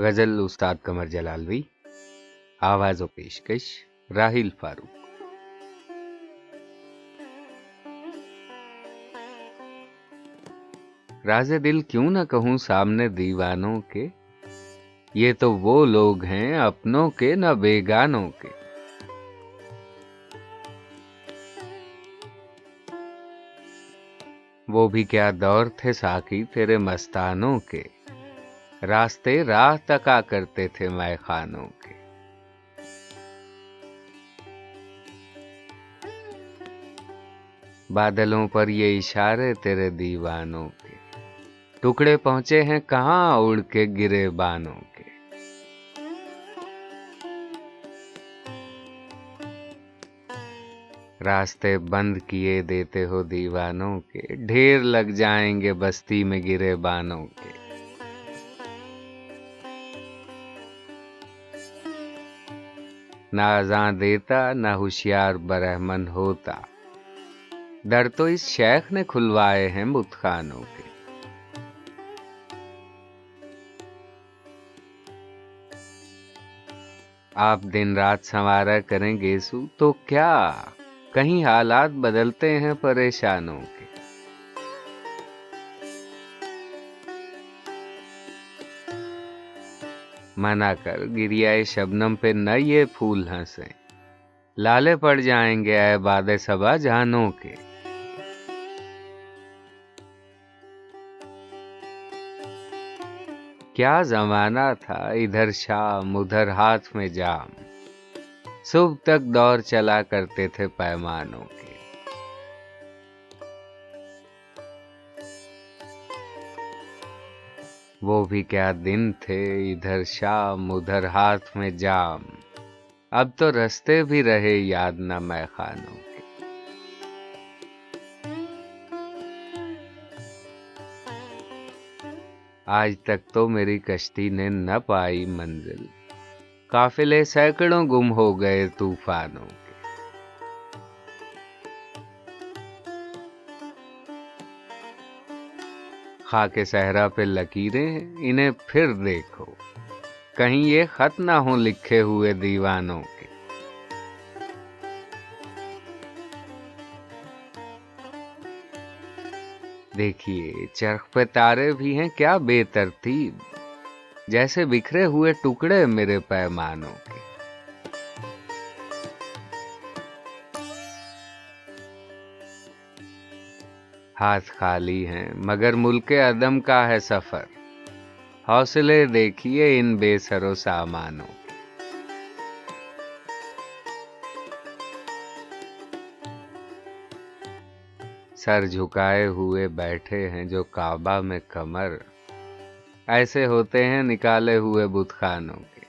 غزل استاد قمر جلالوی آواز و پیشکش راہیل فاروق۔ راز دل کیوں نہ کہوں سامنے دیوانوں کے، یہ تو وہ لوگ ہیں اپنوں کے نہ بیگانوں کے۔ وہ بھی کیا دور تھے ساکی تیرے مستانوں کے۔ راستے راہ تکا کرتے تھے میں خانوں کے۔ بادلوں پر یہ اشارے تیرے دیوانوں کے۔ ٹکڑے پہنچے ہیں کہاں اڑ کے گرے بانوں کے۔ راستے بند کیے دیتے ہو دیوانوں کے۔ ڈھیر لگ جائیں گے بستی میں گرے بانوں کے۔ نہ ازاں دیتا، نہ ہوشیار برہمن ہوتا۔ در تو اس شیخ نے کھلوائے ہیں خانوں کے۔ آپ دن رات سنوارا کریں گے سو تو کیا؟ کہیں حالات بدلتے ہیں پریشانوں کے۔ منع کر گریائے شبنم پہ نہ یہ پھول ہنسیں۔ لالے پڑ جائیں گے اے باد سبا جانوں کے۔ کیا زمانہ تھا ادھر شام، ادھر ہاتھ میں جام۔ صبح تک دور چلا کرتے تھے پیمانوں کے۔ وہ بھی کیا دن تھے ادھر شام، ادھر ہاتھ میں جام۔ اب تو رستے بھی رہے یاد نہ میں خانوں کے۔ آج تک تو میری کشتی نے نہ پائی منزل۔ قافلے سینکڑوں گم ہو گئے طوفانوں خاک صحرا پہ لکیریں، انہیں پھر دیکھو۔ کہیں یہ خط نہ ہوں لکھے ہوئے دیوانوں کے۔ دیکھیے، چرخ پہ تارے بھی ہیں، کیا بے ترتیب۔ جیسے بکھرے ہوئے ٹکڑے میرے پیمانوں کے۔ ہاتھ خالی ہیں، مگر ملک عدم کا ہے سفر۔ حوصلے دیکھیے ان بے سر و سامانوں۔ سر جھکائے ہوئے بیٹھے ہیں جو کعبہ میں کمر۔ ایسے ہوتے ہیں نکالے ہوئے بت خانوں کے۔